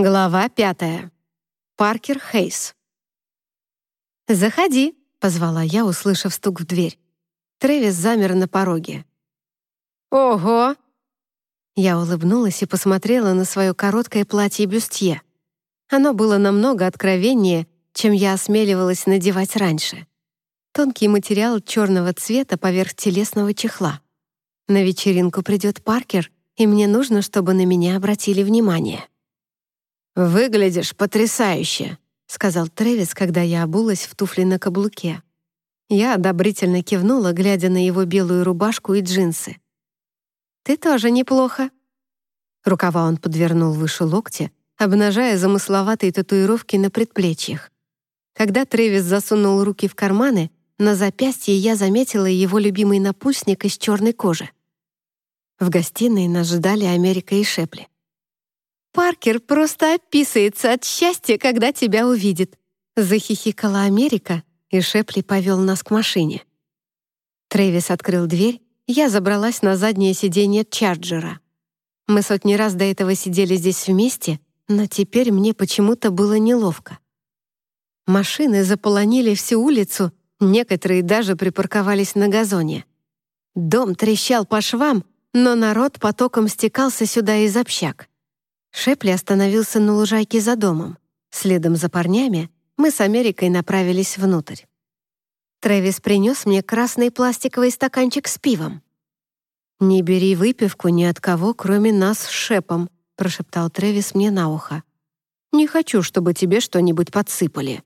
Глава пятая. Паркер Хейс. «Заходи», — позвала я, услышав стук в дверь. Трэвис замер на пороге. «Ого!» Я улыбнулась и посмотрела на свое короткое платье-бюстье. Оно было намного откровеннее, чем я осмеливалась надевать раньше. Тонкий материал черного цвета поверх телесного чехла. На вечеринку придет Паркер, и мне нужно, чтобы на меня обратили внимание. «Выглядишь потрясающе», — сказал Трэвис, когда я обулась в туфли на каблуке. Я одобрительно кивнула, глядя на его белую рубашку и джинсы. «Ты тоже неплохо». Рукава он подвернул выше локтя, обнажая замысловатые татуировки на предплечьях. Когда Трэвис засунул руки в карманы, на запястье я заметила его любимый напульсник из черной кожи. В гостиной нас ждали Америка и Шепли. Паркер просто описывается от счастья, когда тебя увидит», захихикала Америка, и Шепли повел нас к машине. Трэвис открыл дверь, я забралась на заднее сиденье Чарджера. Мы сотни раз до этого сидели здесь вместе, но теперь мне почему-то было неловко. Машины заполонили всю улицу, некоторые даже припарковались на газоне. Дом трещал по швам, но народ потоком стекался сюда из общак. Шепли остановился на лужайке за домом. Следом за парнями мы с Америкой направились внутрь. Трэвис принес мне красный пластиковый стаканчик с пивом. «Не бери выпивку ни от кого, кроме нас с Шепом», прошептал Трэвис мне на ухо. «Не хочу, чтобы тебе что-нибудь подсыпали».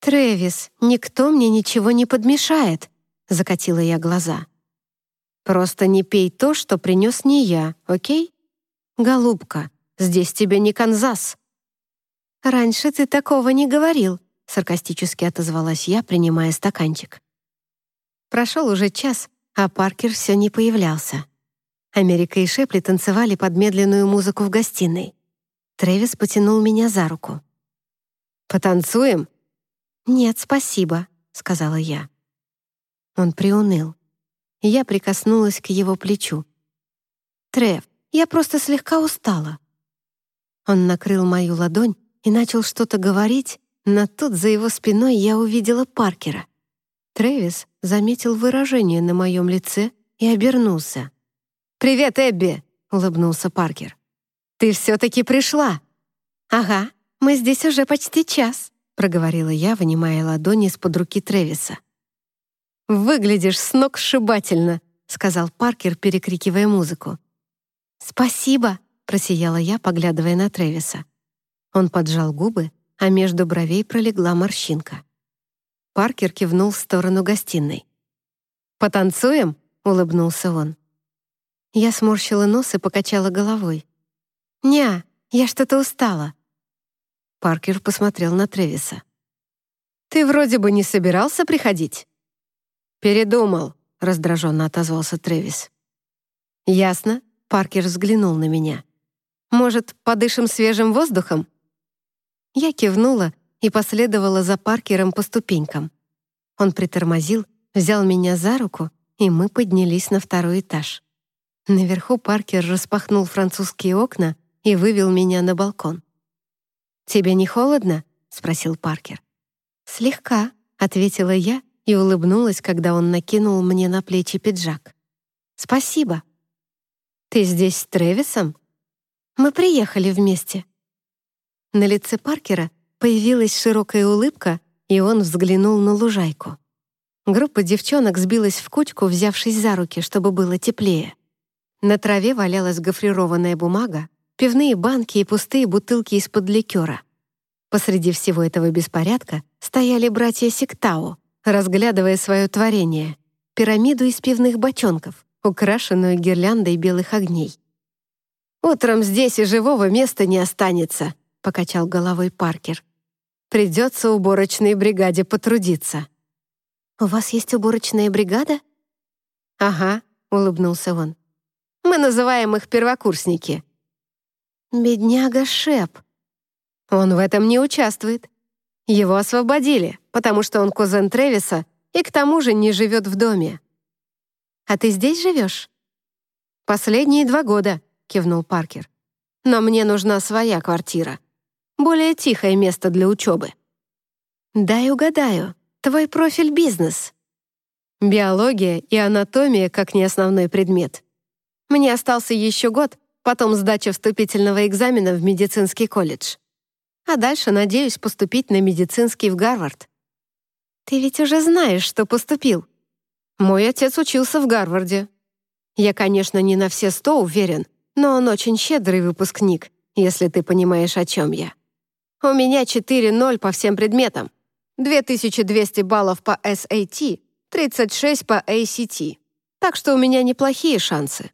«Трэвис, никто мне ничего не подмешает», закатила я глаза. «Просто не пей то, что принес не я, окей?» «Голубка, здесь тебе не Канзас». «Раньше ты такого не говорил», — саркастически отозвалась я, принимая стаканчик. Прошел уже час, а Паркер все не появлялся. Америка и Шепли танцевали под медленную музыку в гостиной. Трэвис потянул меня за руку. «Потанцуем?» «Нет, спасибо», — сказала я. Он приуныл. Я прикоснулась к его плечу. «Трев, я просто слегка устала». Он накрыл мою ладонь и начал что-то говорить, но тут за его спиной я увидела Паркера. Трэвис заметил выражение на моем лице и обернулся. «Привет, Эбби!» — улыбнулся Паркер. «Ты все-таки пришла!» «Ага, мы здесь уже почти час», — проговорила я, вынимая ладони из-под руки Трэвиса. «Выглядишь с ног сшибательно», — сказал Паркер, перекрикивая музыку. «Спасибо», — просияла я, поглядывая на Тревиса. Он поджал губы, а между бровей пролегла морщинка. Паркер кивнул в сторону гостиной. «Потанцуем?» — улыбнулся он. Я сморщила нос и покачала головой. «Ня, я что-то устала». Паркер посмотрел на Тревиса. «Ты вроде бы не собирался приходить?» «Передумал», — раздраженно отозвался Тревис. «Ясно. Паркер взглянул на меня. «Может, подышим свежим воздухом?» Я кивнула и последовала за Паркером по ступенькам. Он притормозил, взял меня за руку, и мы поднялись на второй этаж. Наверху Паркер распахнул французские окна и вывел меня на балкон. «Тебе не холодно?» — спросил Паркер. «Слегка», — ответила я и улыбнулась, когда он накинул мне на плечи пиджак. «Спасибо». «Ты здесь с Трэвисом?» «Мы приехали вместе». На лице Паркера появилась широкая улыбка, и он взглянул на лужайку. Группа девчонок сбилась в кучку, взявшись за руки, чтобы было теплее. На траве валялась гофрированная бумага, пивные банки и пустые бутылки из-под ликера. Посреди всего этого беспорядка стояли братья Сектау, разглядывая свое творение — пирамиду из пивных бочонков украшенную гирляндой белых огней. «Утром здесь и живого места не останется», — покачал головой Паркер. «Придется уборочной бригаде потрудиться». «У вас есть уборочная бригада?» «Ага», — улыбнулся он. «Мы называем их первокурсники». «Бедняга Шеп». «Он в этом не участвует. Его освободили, потому что он кузен Тревиса и к тому же не живет в доме. «А ты здесь живешь?» «Последние два года», — кивнул Паркер. но мне нужна своя квартира. Более тихое место для учебы. Дай угадаю, твой профиль бизнес. Биология и анатомия как не основной предмет. Мне остался еще год, потом сдача вступительного экзамена в медицинский колледж. А дальше надеюсь поступить на медицинский в Гарвард. Ты ведь уже знаешь, что поступил. Мой отец учился в Гарварде. Я, конечно, не на все сто уверен, но он очень щедрый выпускник, если ты понимаешь, о чем я. У меня 4-0 по всем предметам, 2200 баллов по SAT, 36 по ACT. Так что у меня неплохие шансы.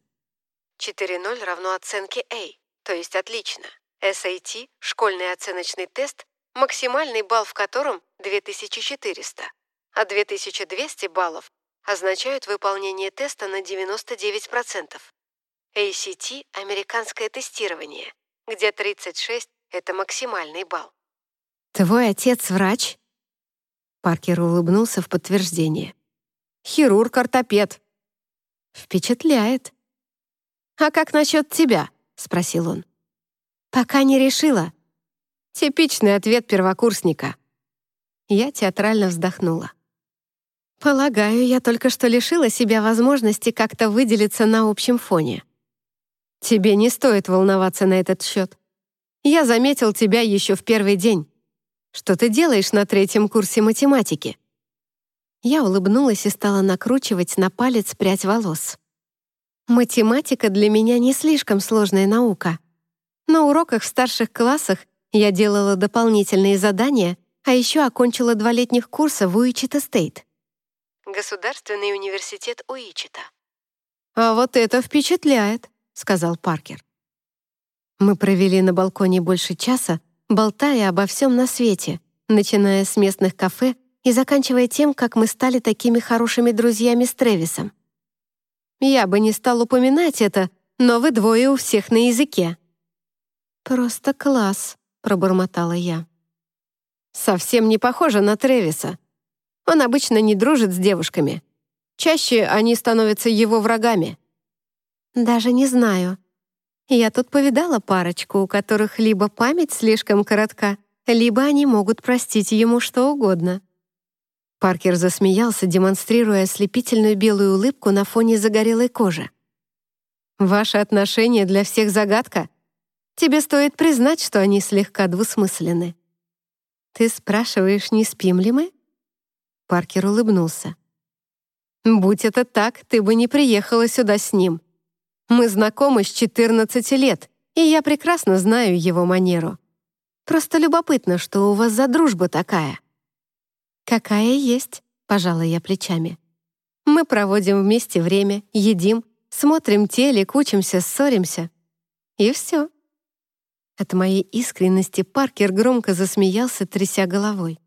4.0 равно оценке A, то есть отлично. SAT — школьный оценочный тест, максимальный балл в котором 2400, а 2200 баллов означают выполнение теста на 99%. ACT — американское тестирование, где 36 — это максимальный балл. «Твой отец врач?» Паркер улыбнулся в подтверждение. «Хирург-ортопед». «Впечатляет». «А как насчет тебя?» — спросил он. «Пока не решила». Типичный ответ первокурсника. Я театрально вздохнула. «Полагаю, я только что лишила себя возможности как-то выделиться на общем фоне». «Тебе не стоит волноваться на этот счет. Я заметил тебя еще в первый день. Что ты делаешь на третьем курсе математики?» Я улыбнулась и стала накручивать на палец прядь волос. Математика для меня не слишком сложная наука. На уроках в старших классах я делала дополнительные задания, а еще окончила два летних курса в Уичита Стейт. Государственный университет Уичита. «А вот это впечатляет», — сказал Паркер. Мы провели на балконе больше часа, болтая обо всем на свете, начиная с местных кафе и заканчивая тем, как мы стали такими хорошими друзьями с Тревисом. Я бы не стал упоминать это, но вы двое у всех на языке». «Просто класс», — пробормотала я. «Совсем не похоже на Тревиса. Он обычно не дружит с девушками. Чаще они становятся его врагами». «Даже не знаю. Я тут повидала парочку, у которых либо память слишком коротка, либо они могут простить ему что угодно». Паркер засмеялся, демонстрируя ослепительную белую улыбку на фоне загорелой кожи. «Ваши отношения для всех загадка. Тебе стоит признать, что они слегка двусмысленны». «Ты спрашиваешь, не спим ли мы?» Паркер улыбнулся. «Будь это так, ты бы не приехала сюда с ним. Мы знакомы с 14 лет, и я прекрасно знаю его манеру. Просто любопытно, что у вас за дружба такая». «Какая есть», — пожала я плечами. «Мы проводим вместе время, едим, смотрим телек, учимся, ссоримся. И все». От моей искренности Паркер громко засмеялся, тряся головой.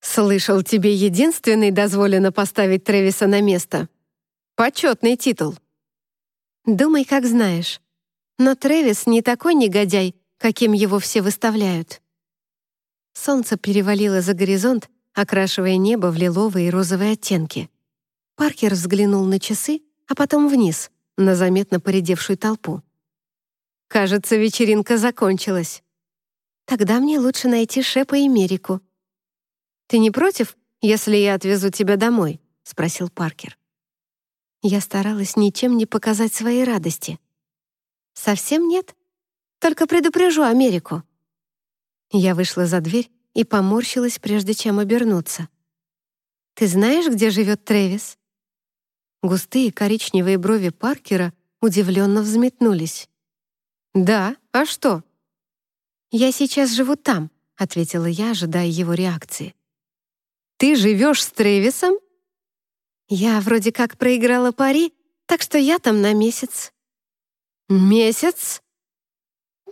«Слышал, тебе единственный дозволено поставить Трэвиса на место. Почетный титул». «Думай, как знаешь. Но Трэвис не такой негодяй, каким его все выставляют». Солнце перевалило за горизонт, окрашивая небо в лиловые и розовые оттенки. Паркер взглянул на часы, а потом вниз, на заметно поредевшую толпу. «Кажется, вечеринка закончилась. Тогда мне лучше найти Шепа и Мерику». «Ты не против, если я отвезу тебя домой?» — спросил Паркер. Я старалась ничем не показать своей радости. «Совсем нет? Только предупрежу Америку». Я вышла за дверь и поморщилась, прежде чем обернуться. «Ты знаешь, где живет Трэвис?» Густые коричневые брови Паркера удивленно взметнулись. «Да, а что?» «Я сейчас живу там», — ответила я, ожидая его реакции. «Ты живешь с Трэвисом?» «Я вроде как проиграла пари, так что я там на месяц». «Месяц?»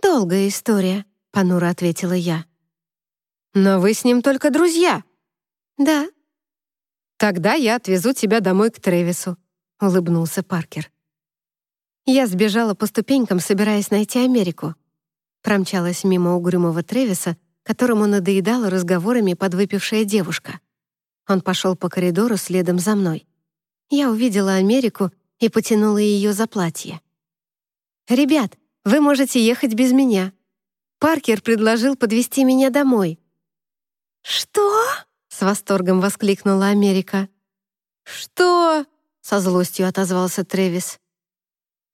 «Долгая история», — понуро ответила я. «Но вы с ним только друзья». «Да». «Тогда я отвезу тебя домой к Тревису», — улыбнулся Паркер. Я сбежала по ступенькам, собираясь найти Америку. Промчалась мимо угрюмого Тревиса, которому надоедала разговорами подвыпившая девушка. Он пошел по коридору следом за мной. Я увидела Америку и потянула ее за платье. «Ребят, Вы можете ехать без меня. Паркер предложил подвезти меня домой». «Что?» — с восторгом воскликнула Америка. «Что?» — со злостью отозвался Тревис.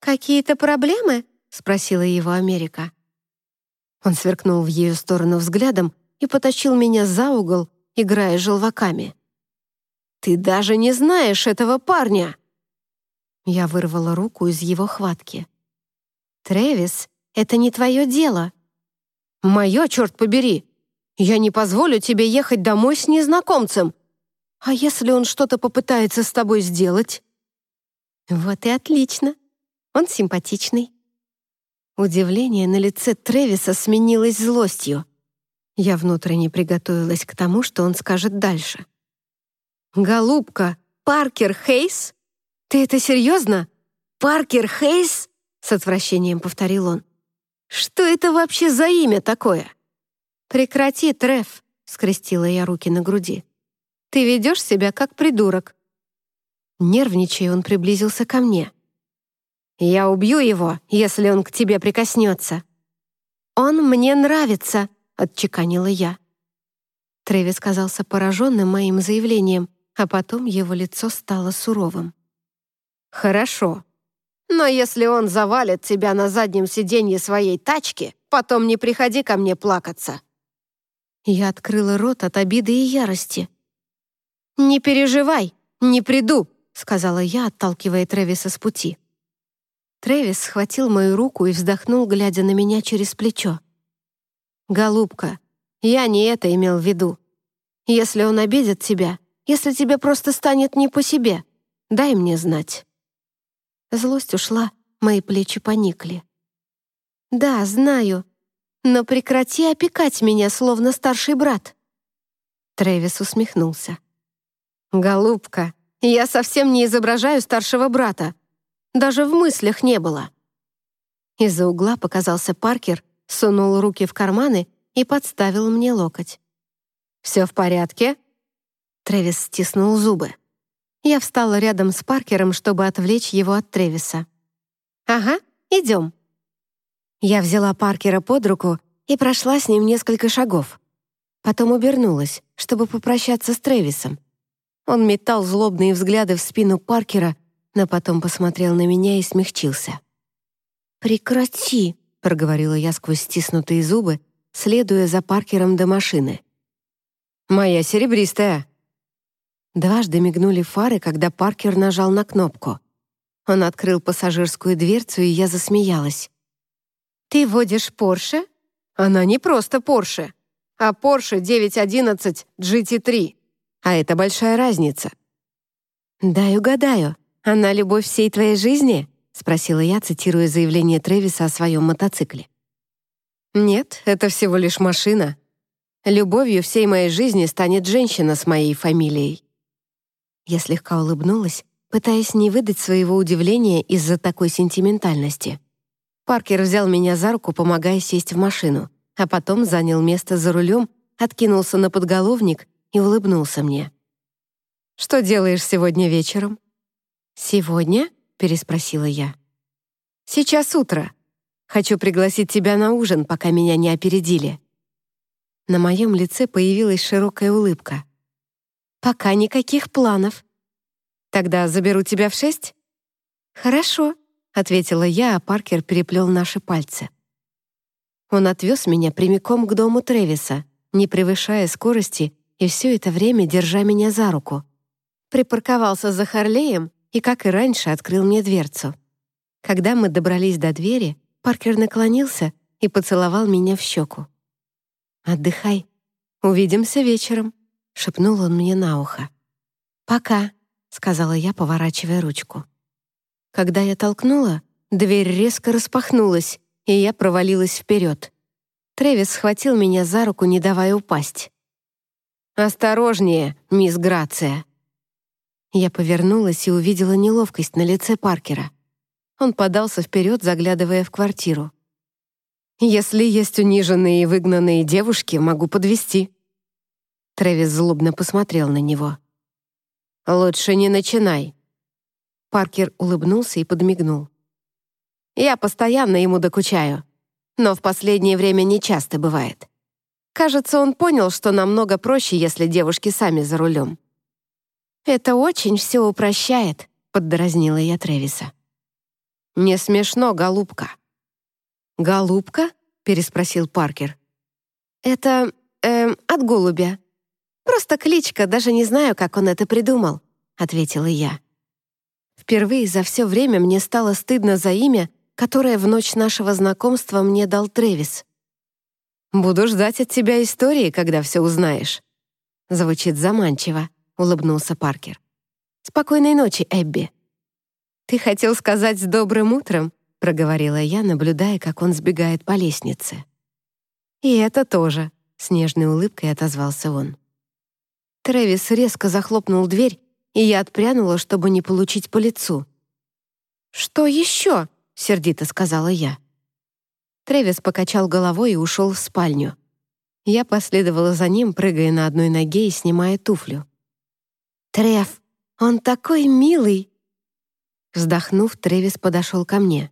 «Какие-то проблемы?» — спросила его Америка. Он сверкнул в ее сторону взглядом и потащил меня за угол, играя желваками. «Ты даже не знаешь этого парня!» Я вырвала руку из его хватки. «Трэвис, это не твое дело». «Мое, черт побери! Я не позволю тебе ехать домой с незнакомцем. А если он что-то попытается с тобой сделать?» «Вот и отлично. Он симпатичный». Удивление на лице Тревиса сменилось злостью. Я внутренне приготовилась к тому, что он скажет дальше. «Голубка, Паркер Хейс? Ты это серьезно? Паркер Хейс?» С отвращением повторил он. «Что это вообще за имя такое?» «Прекрати, Треф», — скрестила я руки на груди. «Ты ведешь себя как придурок». Нервничая, он приблизился ко мне. «Я убью его, если он к тебе прикоснется». «Он мне нравится», — отчеканила я. Трэвис казался пораженным моим заявлением, а потом его лицо стало суровым. «Хорошо. Но если он завалит тебя на заднем сиденье своей тачки, потом не приходи ко мне плакаться». Я открыла рот от обиды и ярости. «Не переживай, не приду», — сказала я, отталкивая Трэвиса с пути. Трэвис схватил мою руку и вздохнул, глядя на меня через плечо. «Голубка, я не это имел в виду. Если он обидит тебя, если тебе просто станет не по себе, дай мне знать». Злость ушла, мои плечи поникли. «Да, знаю, но прекрати опекать меня, словно старший брат». Трэвис усмехнулся. «Голубка, я совсем не изображаю старшего брата. Даже в мыслях не было». Из-за угла показался Паркер, сунул руки в карманы и подставил мне локоть. «Все в порядке?» Трэвис стиснул зубы. Я встала рядом с Паркером, чтобы отвлечь его от Тревиса. «Ага, идем». Я взяла Паркера под руку и прошла с ним несколько шагов. Потом обернулась, чтобы попрощаться с Тревисом. Он метал злобные взгляды в спину Паркера, но потом посмотрел на меня и смягчился. «Прекрати», — проговорила я сквозь стиснутые зубы, следуя за Паркером до машины. «Моя серебристая». Дважды мигнули фары, когда Паркер нажал на кнопку. Он открыл пассажирскую дверцу, и я засмеялась. «Ты водишь Порше?» «Она не просто Порше, а Порше 911 GT3. А это большая разница». «Дай угадаю, она любовь всей твоей жизни?» — спросила я, цитируя заявление Трэвиса о своем мотоцикле. «Нет, это всего лишь машина. Любовью всей моей жизни станет женщина с моей фамилией». Я слегка улыбнулась, пытаясь не выдать своего удивления из-за такой сентиментальности. Паркер взял меня за руку, помогая сесть в машину, а потом занял место за рулем, откинулся на подголовник и улыбнулся мне. «Что делаешь сегодня вечером?» «Сегодня?» — переспросила я. «Сейчас утро. Хочу пригласить тебя на ужин, пока меня не опередили». На моем лице появилась широкая улыбка. «Пока никаких планов. Тогда заберу тебя в шесть?» «Хорошо», — ответила я, а Паркер переплел наши пальцы. Он отвез меня прямиком к дому Тревиса, не превышая скорости и все это время держа меня за руку. Припарковался за Харлеем и, как и раньше, открыл мне дверцу. Когда мы добрались до двери, Паркер наклонился и поцеловал меня в щеку. «Отдыхай. Увидимся вечером», — шепнул он мне на ухо. «Пока», — сказала я, поворачивая ручку. Когда я толкнула, дверь резко распахнулась, и я провалилась вперед. Тревис схватил меня за руку, не давая упасть. «Осторожнее, мисс Грация», я повернулась и увидела неловкость на лице Паркера. Он подался вперед, заглядывая в квартиру. «Если есть униженные и выгнанные девушки, могу подвести. Трэвис злобно посмотрел на него. «Лучше не начинай». Паркер улыбнулся и подмигнул. Я постоянно ему докучаю. Но в последнее время не часто бывает. Кажется, он понял, что намного проще, если девушки сами за рулем. «Это очень все упрощает», — поддразнила я Тревиса. «Не смешно, голубка». «Голубка?» — переспросил Паркер. «Это... Э, от голубя. Просто кличка, даже не знаю, как он это придумал», — ответила я. Впервые за все время мне стало стыдно за имя, которое в ночь нашего знакомства мне дал Тревис. «Буду ждать от тебя истории, когда все узнаешь». Звучит заманчиво, улыбнулся Паркер. «Спокойной ночи, Эбби». «Ты хотел сказать с добрым утром?» проговорила я, наблюдая, как он сбегает по лестнице. «И это тоже», — с нежной улыбкой отозвался он. Трэвис резко захлопнул дверь, и я отпрянула, чтобы не получить по лицу. «Что еще?» — сердито сказала я. Трэвис покачал головой и ушел в спальню. Я последовала за ним, прыгая на одной ноге и снимая туфлю. «Трев, он такой милый!» Вздохнув, Трэвис подошел ко мне.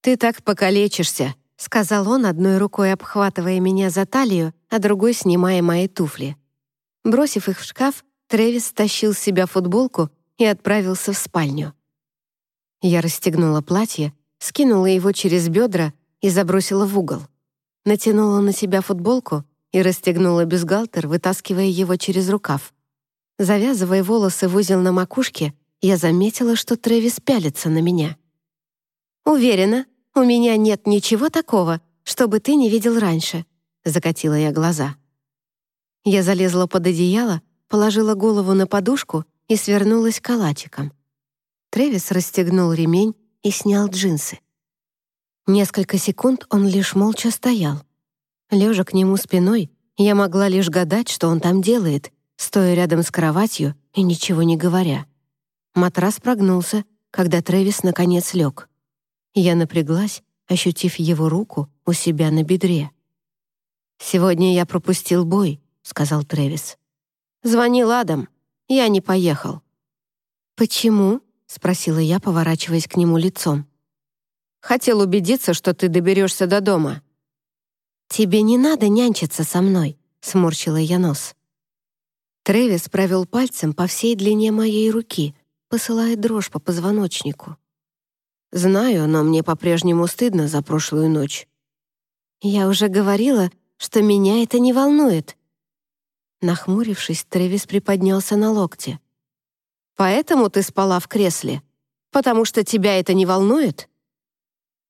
«Ты так покалечишься», — сказал он, одной рукой обхватывая меня за талию, а другой снимая мои туфли. Бросив их в шкаф, Трэвис стащил с себя футболку и отправился в спальню. Я расстегнула платье, скинула его через бедра и забросила в угол. Натянула на себя футболку и расстегнула бюстгальтер, вытаскивая его через рукав. Завязывая волосы в узел на макушке, я заметила, что Трэвис пялится на меня. «Уверена, у меня нет ничего такого, чтобы ты не видел раньше», — закатила я глаза. Я залезла под одеяло, положила голову на подушку и свернулась калачиком. Трэвис расстегнул ремень и снял джинсы. Несколько секунд он лишь молча стоял. Лежа к нему спиной, я могла лишь гадать, что он там делает, стоя рядом с кроватью и ничего не говоря. Матрас прогнулся, когда Трэвис наконец лег. Я напряглась, ощутив его руку у себя на бедре. «Сегодня я пропустил бой», — сказал Трэвис. «Звонил Адам. Я не поехал». «Почему?» — спросила я, поворачиваясь к нему лицом. «Хотел убедиться, что ты доберешься до дома». «Тебе не надо нянчиться со мной», — сморщила я нос. Трэвис провел пальцем по всей длине моей руки, посылая дрожь по позвоночнику. Знаю, но мне по-прежнему стыдно за прошлую ночь. Я уже говорила, что меня это не волнует. Нахмурившись, Трэвис приподнялся на локте. «Поэтому ты спала в кресле? Потому что тебя это не волнует?»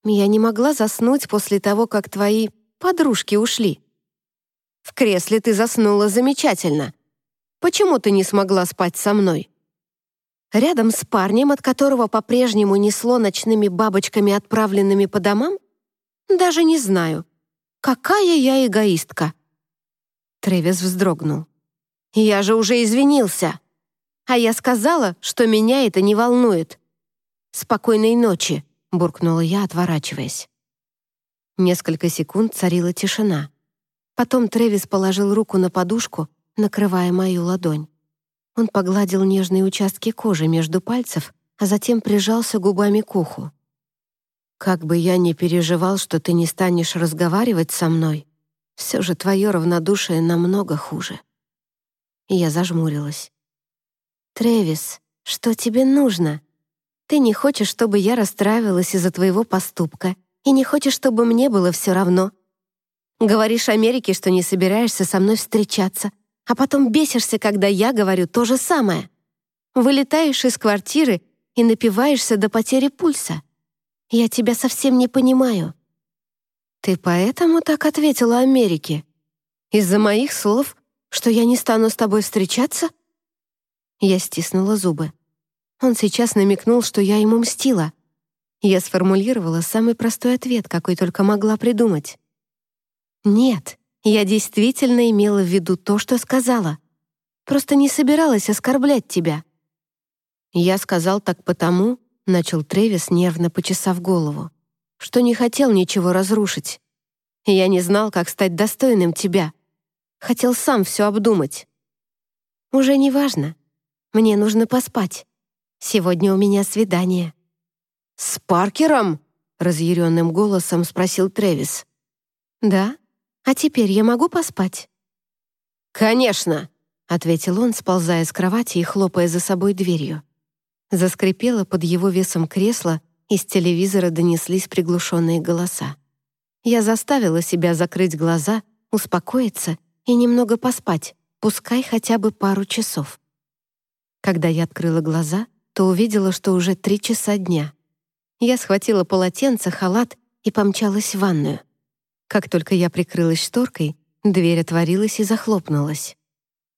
«Я не могла заснуть после того, как твои подружки ушли. В кресле ты заснула замечательно. Почему ты не смогла спать со мной?» Рядом с парнем, от которого по-прежнему несло ночными бабочками, отправленными по домам? Даже не знаю. Какая я эгоистка!» Тревис вздрогнул. «Я же уже извинился. А я сказала, что меня это не волнует. Спокойной ночи!» — буркнула я, отворачиваясь. Несколько секунд царила тишина. Потом Тревис положил руку на подушку, накрывая мою ладонь. Он погладил нежные участки кожи между пальцев, а затем прижался губами к уху. «Как бы я ни переживал, что ты не станешь разговаривать со мной, все же твое равнодушие намного хуже». И я зажмурилась. «Трэвис, что тебе нужно? Ты не хочешь, чтобы я расстраивалась из-за твоего поступка, и не хочешь, чтобы мне было все равно. Говоришь Америке, что не собираешься со мной встречаться, а потом бесишься, когда я говорю то же самое. Вылетаешь из квартиры и напиваешься до потери пульса. Я тебя совсем не понимаю». «Ты поэтому так ответила Америке? Из-за моих слов, что я не стану с тобой встречаться?» Я стиснула зубы. Он сейчас намекнул, что я ему мстила. Я сформулировала самый простой ответ, какой только могла придумать. «Нет, я действительно имела в виду то, что сказала. Просто не собиралась оскорблять тебя». «Я сказал так потому», — начал Тревис, нервно почесав голову, «что не хотел ничего разрушить. Я не знал, как стать достойным тебя. Хотел сам все обдумать». «Уже не важно. Мне нужно поспать. Сегодня у меня свидание». «С Паркером?» — разъяренным голосом спросил Трэвис. «Да? А теперь я могу поспать?» «Конечно!» — ответил он, сползая с кровати и хлопая за собой дверью. Заскрипело под его весом кресло, из телевизора донеслись приглушенные голоса. Я заставила себя закрыть глаза, успокоиться и немного поспать, пускай хотя бы пару часов. Когда я открыла глаза, то увидела, что уже три часа дня. Я схватила полотенце, халат и помчалась в ванную. Как только я прикрылась шторкой, дверь отворилась и захлопнулась.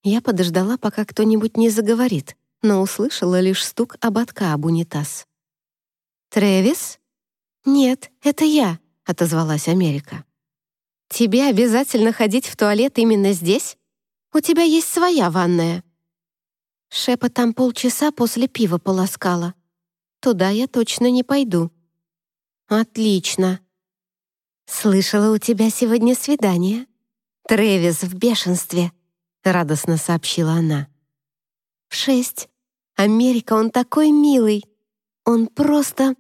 Я подождала, пока кто-нибудь не заговорит, но услышала лишь стук ободка об унитаз. «Трэвис?» «Нет, это я», — отозвалась Америка. «Тебе обязательно ходить в туалет именно здесь? У тебя есть своя ванная». Шепа там полчаса после пива полоскала. Туда я точно не пойду. «Отлично», «Слышала, у тебя сегодня свидание. Трэвис в бешенстве», — радостно сообщила она. «В шесть. Америка, он такой милый. Он просто...»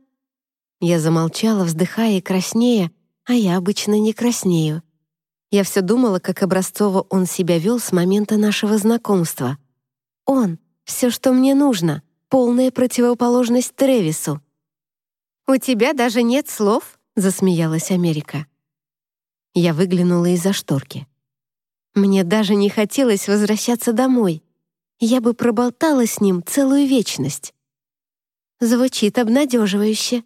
Я замолчала, вздыхая и краснея, а я обычно не краснею. Я все думала, как образцово он себя вел с момента нашего знакомства. Он — все, что мне нужно, полная противоположность Тревису. «У тебя даже нет слов?» — засмеялась Америка. Я выглянула из-за шторки. Мне даже не хотелось возвращаться домой. Я бы проболтала с ним целую вечность. Звучит обнадеживающе.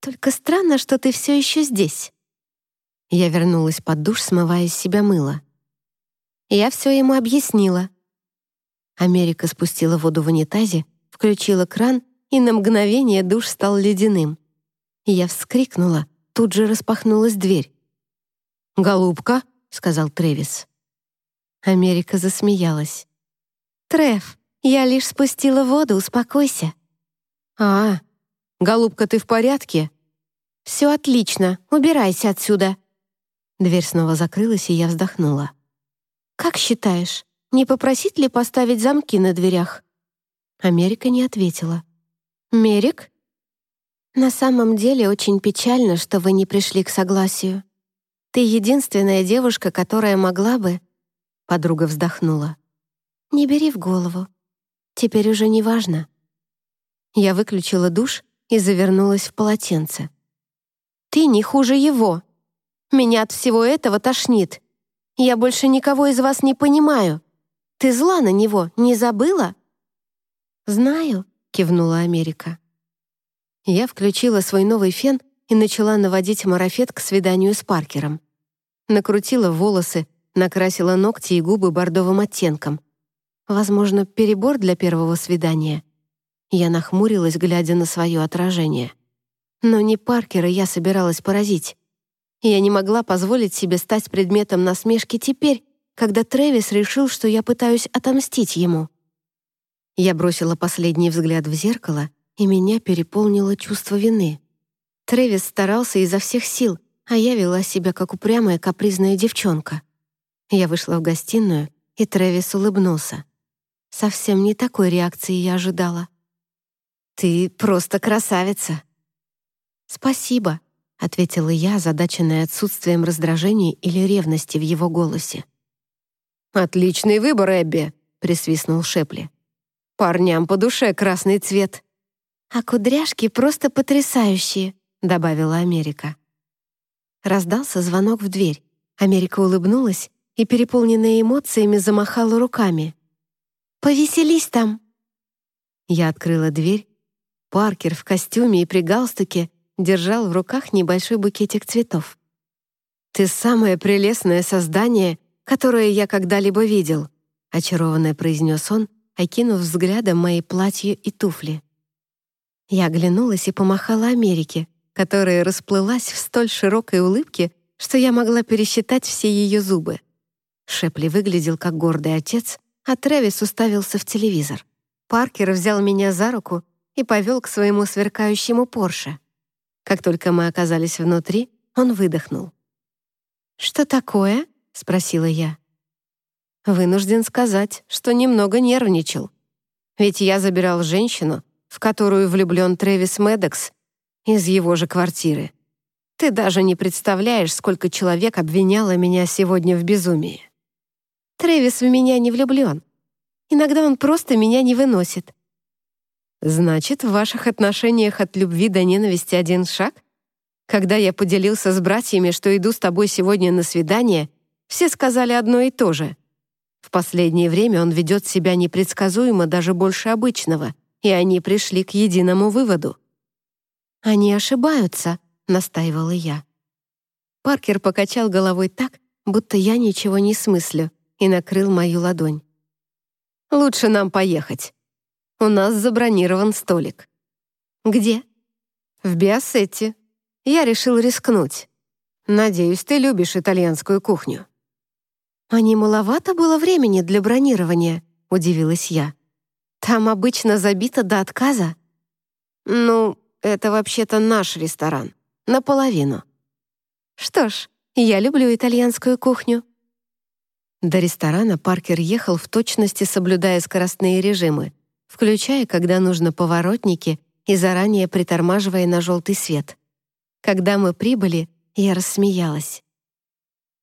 Только странно, что ты все еще здесь. Я вернулась под душ, смывая с себя мыло. Я все ему объяснила. Америка спустила воду в унитазе, включила кран, и на мгновение душ стал ледяным. Я вскрикнула, тут же распахнулась дверь. «Голубка», — сказал Тревис. Америка засмеялась. «Трев, я лишь спустила воду, успокойся». «А, голубка, ты в порядке?» «Все отлично, убирайся отсюда». Дверь снова закрылась, и я вздохнула. «Как считаешь, не попросить ли поставить замки на дверях?» Америка не ответила. «Мерик?» «На самом деле очень печально, что вы не пришли к согласию. Ты единственная девушка, которая могла бы...» Подруга вздохнула. «Не бери в голову. Теперь уже не важно». Я выключила душ и завернулась в полотенце. «Ты не хуже его. Меня от всего этого тошнит. Я больше никого из вас не понимаю. Ты зла на него, не забыла?» «Знаю», — кивнула Америка. Я включила свой новый фен и начала наводить марафет к свиданию с Паркером. Накрутила волосы, накрасила ногти и губы бордовым оттенком. Возможно, перебор для первого свидания. Я нахмурилась, глядя на свое отражение. Но не Паркера я собиралась поразить. Я не могла позволить себе стать предметом насмешки теперь, когда Трэвис решил, что я пытаюсь отомстить ему. Я бросила последний взгляд в зеркало — и меня переполнило чувство вины. Трэвис старался изо всех сил, а я вела себя как упрямая капризная девчонка. Я вышла в гостиную, и Трэвис улыбнулся. Совсем не такой реакции я ожидала. «Ты просто красавица!» «Спасибо», — ответила я, озадаченная отсутствием раздражения или ревности в его голосе. «Отличный выбор, Эбби», — присвистнул Шепли. «Парням по душе красный цвет». «А кудряшки просто потрясающие», — добавила Америка. Раздался звонок в дверь. Америка улыбнулась и, переполненная эмоциями, замахала руками. «Повеселись там!» Я открыла дверь. Паркер в костюме и при галстуке держал в руках небольшой букетик цветов. «Ты самое прелестное создание, которое я когда-либо видел», очарованно произнес он, окинув взглядом мои платья и туфли. Я оглянулась и помахала Америке, которая расплылась в столь широкой улыбке, что я могла пересчитать все ее зубы. Шепли выглядел как гордый отец, а Трэвис уставился в телевизор. Паркер взял меня за руку и повел к своему сверкающему Порше. Как только мы оказались внутри, он выдохнул. «Что такое?» — спросила я. Вынужден сказать, что немного нервничал. Ведь я забирал женщину, в которую влюблен Трэвис Медекс из его же квартиры. Ты даже не представляешь, сколько человек обвиняло меня сегодня в безумии. Трэвис в меня не влюблен. Иногда он просто меня не выносит. Значит, в ваших отношениях от любви до ненависти один шаг? Когда я поделился с братьями, что иду с тобой сегодня на свидание, все сказали одно и то же. В последнее время он ведет себя непредсказуемо даже больше обычного, и они пришли к единому выводу. «Они ошибаются», — настаивала я. Паркер покачал головой так, будто я ничего не смыслю, и накрыл мою ладонь. «Лучше нам поехать. У нас забронирован столик». «Где?» «В Биассетти. Я решил рискнуть. Надеюсь, ты любишь итальянскую кухню». «А не маловато было времени для бронирования?» — удивилась я. «Там обычно забито до отказа». «Ну, это вообще-то наш ресторан. Наполовину». «Что ж, я люблю итальянскую кухню». До ресторана Паркер ехал в точности, соблюдая скоростные режимы, включая, когда нужно поворотники и заранее притормаживая на желтый свет. Когда мы прибыли, я рассмеялась.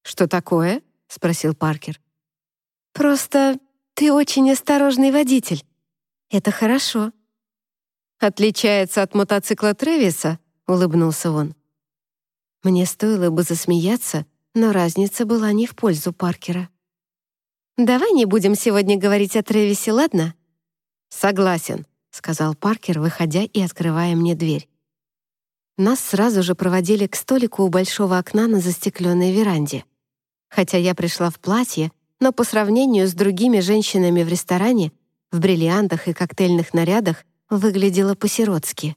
«Что такое?» — спросил Паркер. «Просто ты очень осторожный водитель. Это хорошо». «Отличается от мотоцикла Трэвиса?» — улыбнулся он. Мне стоило бы засмеяться, но разница была не в пользу Паркера. «Давай не будем сегодня говорить о Трэвисе, ладно?» «Согласен», — сказал Паркер, выходя и открывая мне дверь. Нас сразу же проводили к столику у большого окна на застекленной веранде. Хотя я пришла в платье, но по сравнению с другими женщинами в ресторане, в бриллиантах и коктейльных нарядах, выглядела по-сиротски.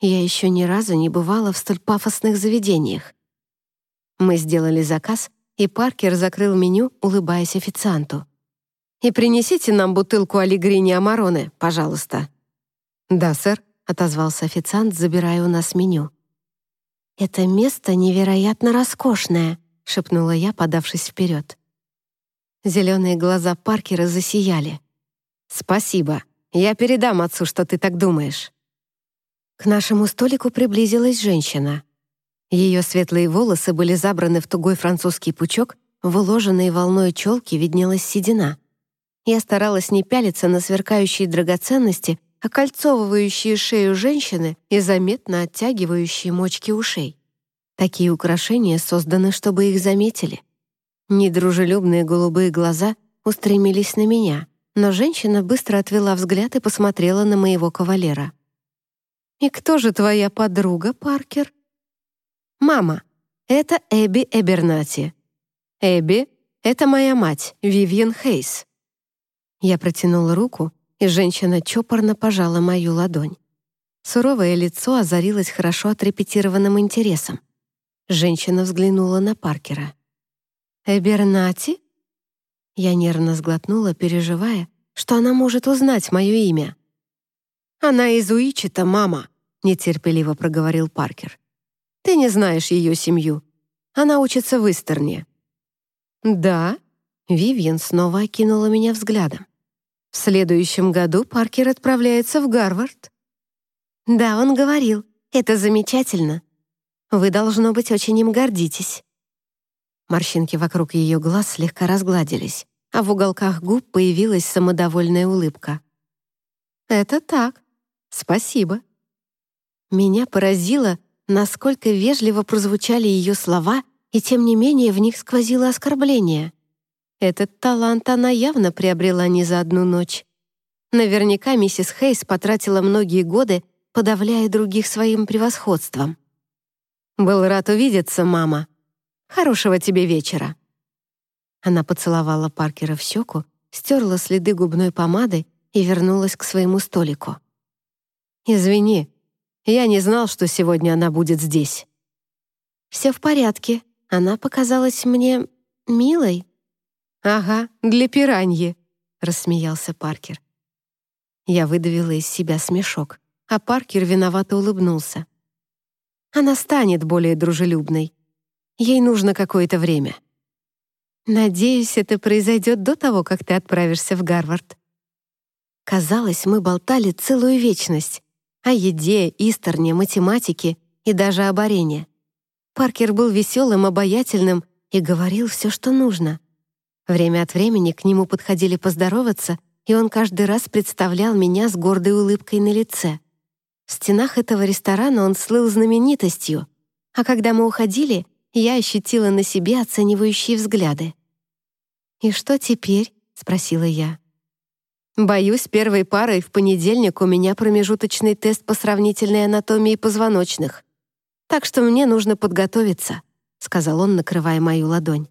Я еще ни разу не бывала в столь пафосных заведениях. Мы сделали заказ, и Паркер закрыл меню, улыбаясь официанту. «И принесите нам бутылку Алигрини Амароне, пожалуйста». «Да, сэр», — отозвался официант, забирая у нас меню. «Это место невероятно роскошное», — шепнула я, подавшись вперед. Зеленые глаза Паркера засияли. «Спасибо. Я передам отцу, что ты так думаешь». К нашему столику приблизилась женщина. Ее светлые волосы были забраны в тугой французский пучок, в уложенной волной челки виднелась седина. Я старалась не пялиться на сверкающие драгоценности, окольцовывающие шею женщины и заметно оттягивающие мочки ушей. Такие украшения созданы, чтобы их заметили. Недружелюбные голубые глаза устремились на меня, но женщина быстро отвела взгляд и посмотрела на моего кавалера. «И кто же твоя подруга, Паркер?» «Мама, это Эбби Эбернати. Эбби — это моя мать, Вивьен Хейс». Я протянула руку, и женщина чопорно пожала мою ладонь. Суровое лицо озарилось хорошо отрепетированным интересом. Женщина взглянула на Паркера. «Эбернати?» Я нервно сглотнула, переживая, что она может узнать мое имя. «Она из Уичета, мама», — нетерпеливо проговорил Паркер. Ты не знаешь ее семью. Она учится в Истерне». «Да?» — Вивьен снова окинула меня взглядом. «В следующем году Паркер отправляется в Гарвард». «Да, он говорил. Это замечательно. Вы, должно быть, очень им гордитесь». Морщинки вокруг ее глаз слегка разгладились, а в уголках губ появилась самодовольная улыбка. «Это так. Спасибо». Меня поразило, насколько вежливо прозвучали ее слова, и тем не менее в них сквозило оскорбление. Этот талант она явно приобрела не за одну ночь. Наверняка миссис Хейс потратила многие годы, подавляя других своим превосходством. «Был рад увидеться, мама. Хорошего тебе вечера». Она поцеловала Паркера в щеку, стерла следы губной помады и вернулась к своему столику. «Извини, я не знал, что сегодня она будет здесь». «Все в порядке. Она показалась мне милой». «Ага, для пираньи», — рассмеялся Паркер. Я выдавила из себя смешок, а Паркер виновато улыбнулся. «Она станет более дружелюбной. Ей нужно какое-то время». «Надеюсь, это произойдет до того, как ты отправишься в Гарвард». Казалось, мы болтали целую вечность, о еде, исторне, математике и даже об арене. Паркер был веселым, обаятельным и говорил все, что нужно. Время от времени к нему подходили поздороваться, и он каждый раз представлял меня с гордой улыбкой на лице. В стенах этого ресторана он слыл знаменитостью, а когда мы уходили, я ощутила на себе оценивающие взгляды. «И что теперь?» — спросила я. «Боюсь, первой парой в понедельник у меня промежуточный тест по сравнительной анатомии позвоночных. Так что мне нужно подготовиться», — сказал он, накрывая мою ладонь.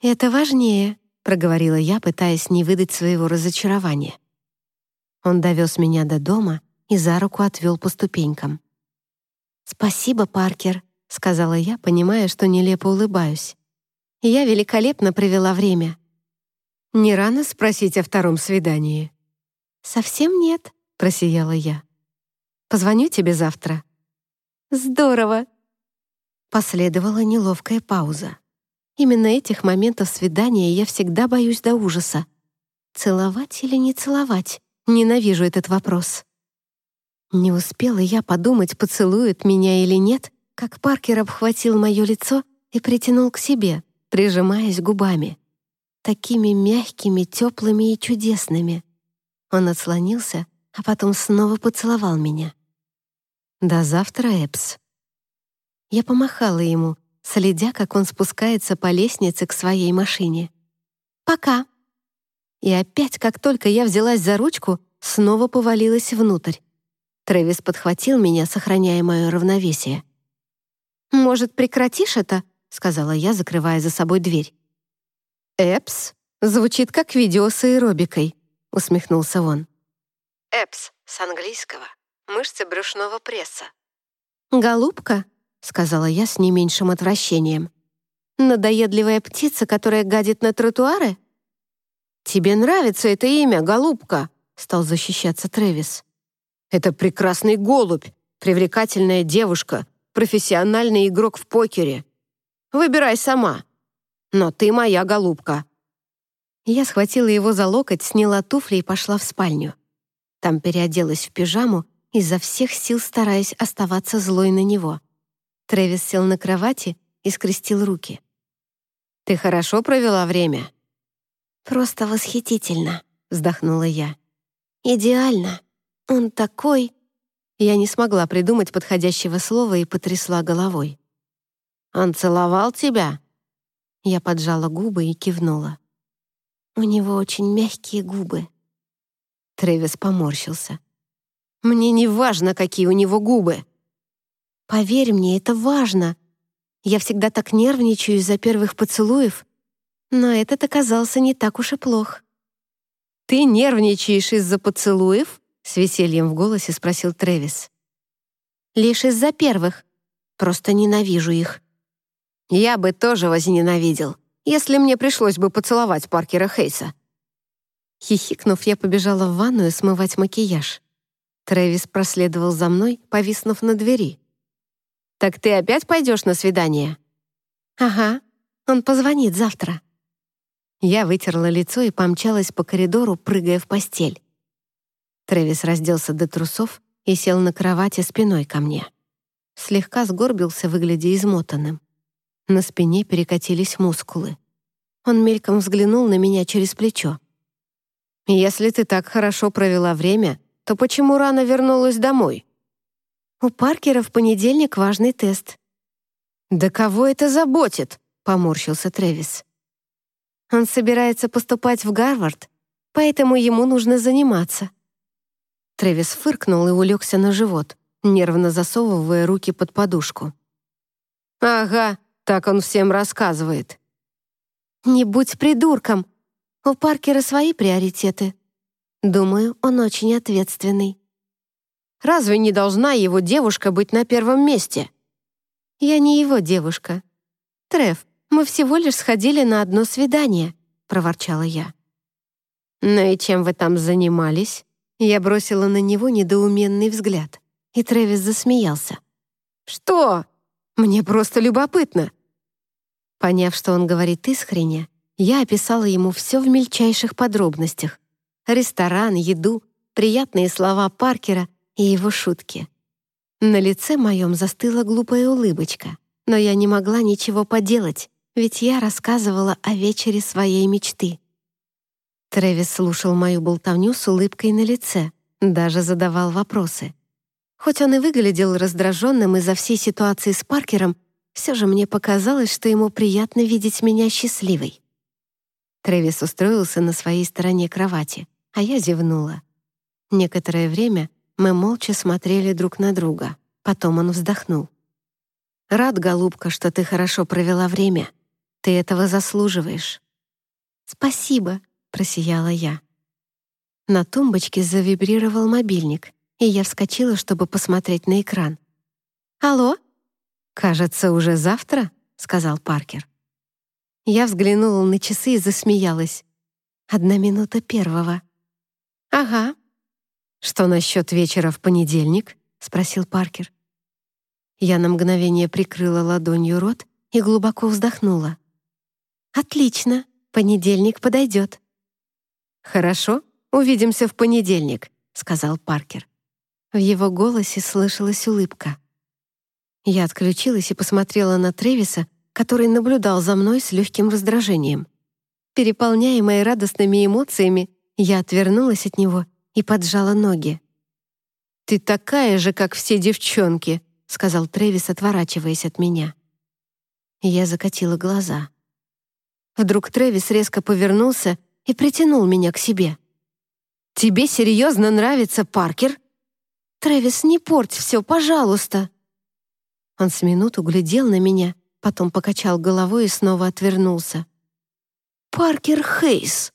«Это важнее», — проговорила я, пытаясь не выдать своего разочарования. Он довез меня до дома и за руку отвел по ступенькам. «Спасибо, Паркер», — сказала я, понимая, что нелепо улыбаюсь. «Я великолепно провела время». «Не рано спросить о втором свидании?» «Совсем нет», — просияла я. «Позвоню тебе завтра». «Здорово!» Последовала неловкая пауза. Именно этих моментов свидания я всегда боюсь до ужаса. Целовать или не целовать? Ненавижу этот вопрос. Не успела я подумать, поцелует меня или нет, как Паркер обхватил мое лицо и притянул к себе, прижимаясь губами. Такими мягкими, теплыми и чудесными. Он отслонился, а потом снова поцеловал меня. «До завтра, Эпс». Я помахала ему, следя, как он спускается по лестнице к своей машине. «Пока». И опять, как только я взялась за ручку, снова повалилась внутрь. Трэвис подхватил меня, сохраняя мое равновесие. «Может, прекратишь это?» — сказала я, закрывая за собой дверь. «Эпс» звучит как видео с аэробикой, — усмехнулся он. «Эпс» с английского. Мышцы брюшного пресса. «Голубка?» — сказала я с не меньшим отвращением. «Надоедливая птица, которая гадит на тротуары?» «Тебе нравится это имя, голубка?» — стал защищаться Трэвис. «Это прекрасный голубь, привлекательная девушка, профессиональный игрок в покере. Выбирай сама. Но ты моя голубка». Я схватила его за локоть, сняла туфли и пошла в спальню. Там переоделась в пижаму, изо всех сил стараясь оставаться злой на него. Трэвис сел на кровати и скрестил руки. «Ты хорошо провела время?» «Просто восхитительно», — вздохнула я. «Идеально. Он такой...» Я не смогла придумать подходящего слова и потрясла головой. «Он целовал тебя?» Я поджала губы и кивнула. «У него очень мягкие губы». Трэвис поморщился. «Мне не важно, какие у него губы». «Поверь мне, это важно. Я всегда так нервничаю из-за первых поцелуев, но этот оказался не так уж и плох». «Ты нервничаешь из-за поцелуев?» С весельем в голосе спросил Трэвис. «Лишь из-за первых. Просто ненавижу их». «Я бы тоже возненавидел, если мне пришлось бы поцеловать Паркера Хейса». Хихикнув, я побежала в ванную смывать макияж. Трэвис проследовал за мной, повиснув на двери. «Так ты опять пойдешь на свидание?» «Ага, он позвонит завтра». Я вытерла лицо и помчалась по коридору, прыгая в постель. Трэвис разделся до трусов и сел на кровати спиной ко мне. Слегка сгорбился, выглядя измотанным. На спине перекатились мускулы. Он мельком взглянул на меня через плечо. «Если ты так хорошо провела время, то почему рано вернулась домой?» «У Паркера в понедельник важный тест». «Да кого это заботит?» — поморщился Трэвис. «Он собирается поступать в Гарвард, поэтому ему нужно заниматься. Трэвис фыркнул и улегся на живот, нервно засовывая руки под подушку. «Ага, так он всем рассказывает». «Не будь придурком. У Паркера свои приоритеты. Думаю, он очень ответственный». «Разве не должна его девушка быть на первом месте?» «Я не его девушка. Трев, мы всего лишь сходили на одно свидание», — проворчала я. «Ну и чем вы там занимались?» Я бросила на него недоуменный взгляд, и Трэвис засмеялся. «Что? Мне просто любопытно!» Поняв, что он говорит искренне, я описала ему все в мельчайших подробностях. Ресторан, еду, приятные слова Паркера и его шутки. На лице моем застыла глупая улыбочка, но я не могла ничего поделать, ведь я рассказывала о вечере своей мечты. Трэвис слушал мою болтовню с улыбкой на лице, даже задавал вопросы. Хоть он и выглядел раздраженным из-за всей ситуации с Паркером, все же мне показалось, что ему приятно видеть меня счастливой. Трэвис устроился на своей стороне кровати, а я зевнула. Некоторое время мы молча смотрели друг на друга. Потом он вздохнул. «Рад, голубка, что ты хорошо провела время. Ты этого заслуживаешь». «Спасибо», — просияла я. На тумбочке завибрировал мобильник, и я вскочила, чтобы посмотреть на экран. «Алло?» «Кажется, уже завтра», — сказал Паркер. Я взглянула на часы и засмеялась. «Одна минута первого». «Ага». «Что насчет вечера в понедельник?» — спросил Паркер. Я на мгновение прикрыла ладонью рот и глубоко вздохнула. «Отлично, понедельник подойдет». «Хорошо, увидимся в понедельник», — сказал Паркер. В его голосе слышалась улыбка. Я отключилась и посмотрела на Тревиса, который наблюдал за мной с легким раздражением. Переполняемая радостными эмоциями, я отвернулась от него и поджала ноги. «Ты такая же, как все девчонки», — сказал Трэвис, отворачиваясь от меня. Я закатила глаза. Вдруг Трэвис резко повернулся и притянул меня к себе. «Тебе серьезно нравится Паркер?» «Трэвис, не порть все, пожалуйста!» Он с минуту глядел на меня, потом покачал головой и снова отвернулся. «Паркер Хейс!»